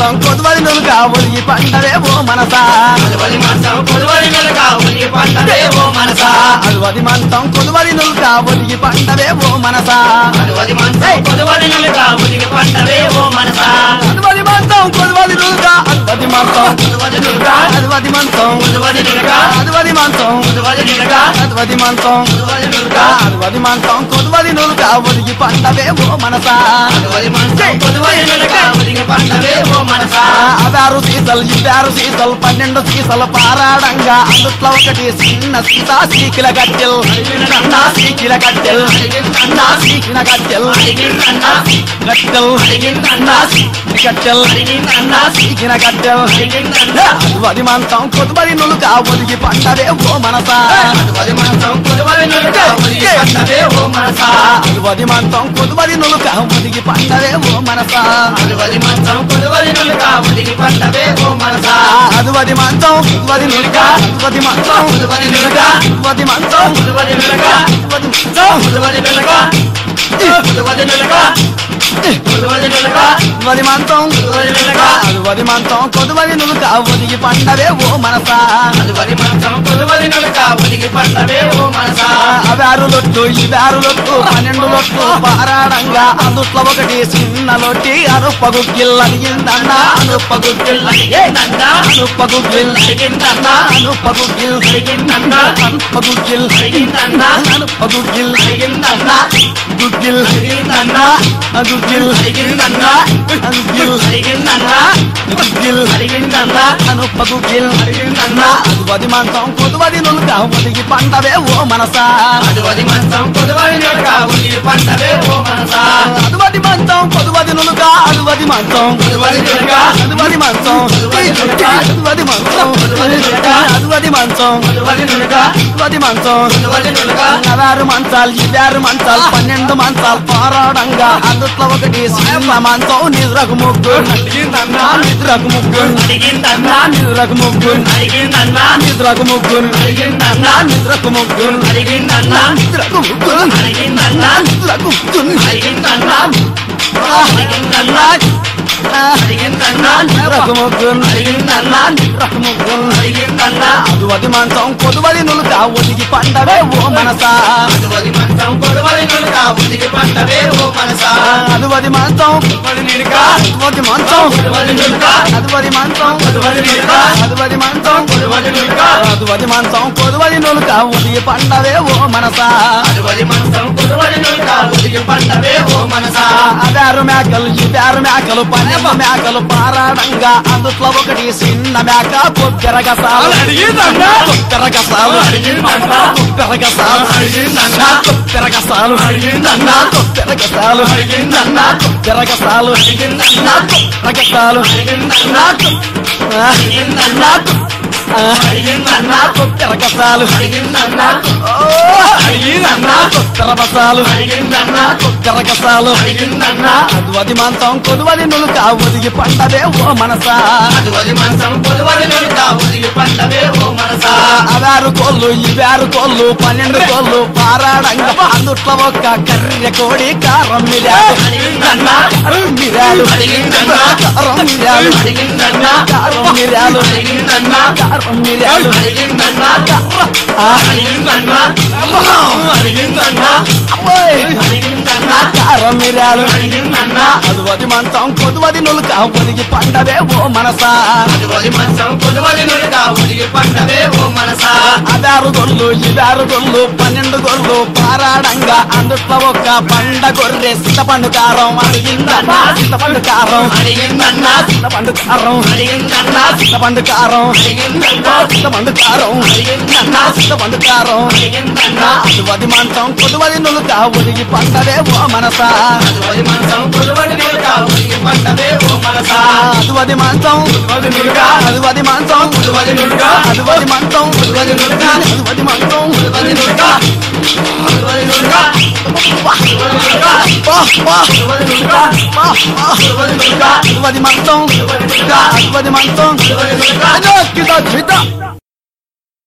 మంతం కొద్వది నులుగా ఒలిగి పండవే ఓ మనసా. మంచం కొలువది నులక ఉలిగి పంటవే ఓ మనసా. అలువది మంతం కొద్వది నులుగా ఒలిగి పండవే ఓ మనసా. అలువది మంచం కొలువది నులక ఉలిగి పంటవే ఓ మనసా. అలువది మంతం కొద్వది నులుగా అలువది మంతం కొలువది నులక అలువది మంతం కొలువది నులక అలువది మంతం కొలువది నులక అలువది నులుగా పండవే అలువది మంచం కొలువది నులక ఉలిగి పంటవే ఓ మనసా. ఆరు సీసలు ఇద్దారు సీసలు పన్నెండు సీసలు పారాడంగా. అందుట్లో ఒకటి చిన్న సీత సీకిల కట్టెల్ అన్నా సీకిల కట్టెల్ అన్నా సీకిన అడిగిందన్నా కట్టెల్ అడిగిందన్నా కట్టెల్ అడిగిందన్నా సీకిన అడిగిందన్నా అది మంతం కొద్దిమరి నులుగా ఒదిగి పండవే ఓ మనసా. అలువది మంచం అది మంతం కొద్దిమరి నులుగా ఒదిగి పండవే ఓ మనసా. అలువది మంచం కొలువది నులక ఉలిగి పంటవే ఓ మనసా. అదువది మంతం అది నులుగా అది మంతం కొలువది నులక అది మంతం కొలువది నులక అది మంతం కొలువది నులక. కొలువది నులక కొలువది నులక వది మంతం కొలువది నులక వది మంతం కొద్దిమరి నులుగా ఒదిగి పండవే ఓ మనసా. అలువది మంచం కొలువది నులక ఓ మనసా ఆరు లొట్టు ఇదారు లొట్టు పన్నెండు లొట్టు. పారాడంగా అందుట్లో ఒకటి చిన్న లొట్టి. అనుపగుగ్గిల్ అడిగిందన్నా అనుపగుగ్గిల్ అడిగిందన్నా అనుపగుగ్గిల్ అడిగిందన్నా అనుపగుగ్గిల్ అడిగిందన్నా అనుపగుగ్గిల్ అడిగిందన్నా అనుపగుగ్గిల్ అడిగిందన్నా. గుగ్గిల్ అడిగిందన్నా గుగ్గిల్ అడిగిందన్నా గుగ్గిల్ అడిగిందన్నా గుగ్గిల్ అడిగిందన్నా అనుపగుగ్గిల్ అడిగిందన్నా అది వది మంతం కొద్దివది నులుగా ఒదిగి పండవే ఓ మనసా. అటువది మంచం కొలువది నులక ఉలిగి పంటవే ఓ మనసా. అదువది మంచం కొదువది నులుగా అదువది మంచం. కొలువది నులక అదువది మంచం. అదువది మంచం. అదువది మంచం. కొలువది నులక అదువది మంచం. కొలువది నులక అవారు మంచాలు ఇవారు మంచాలు పన్నెండు మంచాలు పోరాడంగా. అందుట్లో ఒకటి చిన్న మంచం నిద్రకు ముగ్గు. అడిగిందన్నా నిద్రకు ముగ్గు. అడిగిందన్నా నిద్రకు ముగ్గు. అడిగిందన్నా నిద్రకు ముగ్గు. అడిగిందన్నా నిద్రకు ముగ్గు. అడిగిందన్నా నిద్రకు ముగ్గు. అడిగిందన్నా నిద్రకు ముగ్గు. అడిగిందన్నా అడిగిందన్నా అదువది మంచం కొదువలి నులుగా ఒదిగి పండవే ఓ మనసా అటువది మంచం కొలువది నులక ఉలిగి పంటవే ఓ మనసా. అదువది మంచం కొలువది నులక అదువది మంచం కొలువది నులక అదువది మంచం కొలువది నులక అదువది మంచం కొలువది నులక అదువది మంచం కొదువలి నులుగా ఒదిగి పండవే ఓ మనసా అదువది మంచం కొదువలి నులక ఒదిగి పండవే ఓ మేకలు ఇదారు మేకలు పన్నెండు మేకలు పారాడంగా. అందుట్లో ఒకటి చిన్న మేక అడిగిందన్నా కొబ్బెరగసాలు అడిగిందన్నా కొబ్బెరగసాలు అడిగిందన్నా కొబ్బెరగసాలు అడిగిందన్నా కొబ్బెరగసాలు అడిగిందన్నా అడిగిందన్నా అడిగిందన్నా కొబ్బెరగసాలు అడిగిందన్నా అడిగిందన్నా అడిగిందన్నా కొబ్బెరగసాలు అడిగిందన్నా అదువది మంచం కొదువది నులుక ఒదిగి పండవే ఓ మనసా. అటువది మంచం నులక ఓ మనసా. అవారు కోళ్ళు ఇవారు కోళ్ళు పన్నెండు కోళ్ళు పారాడంగా అందుట్లో ఒక్క కర్రె కోడి కారం మిరాలు. అడిగిందన్నా కారం మిరాలు. అడిగిందన్నా కారం అడిగిందన్నా కారం అడిగిందన్నా కారం మిరాలు అడిగిందన్నా ఆ, అడిగిందన్నా అడిగిందన్నా అమ్మోయ్, అడిగిందన్నా కారం మిరాలు అడిగిందన్నా అదువది మంచం కొదువది నులుక ఒదిగి పండవే ఓ మనసా అటువది మంచం కొలువది పంటవే ఓ మనసా. అదారు గొల్లు ఇదారు గొల్లు పన్నెండు గొల్లు పారాడంగా అందుట్లో ఒక పండ గొర్రె. చింతపండు కారం అడిగిందన్నా చింతపండు కారం అడిగిందన్నా చింతపండు కారం అడిగిందన్నా చింతపండు కారం అడిగిందన్నా చింతపండు కారం అడిగిందన్నా చింతపండు కారం అడిగిందన్నా. అదువది మంచం కొదువది నులుక ఒదిగి పండవే ఓ మనసా. అటువది మంచం కొలువది నులక ఉలిగి పంటవే ఓ మనసా. అదువది మంచం అదువది మంచం అదువది మంచం కొలువది నులక అదువది మంచం కొలువది నులక కొలువది నులక కొలువది నులక వా, వా, కొలువది నులక అదువది మంచం అదువది మంచం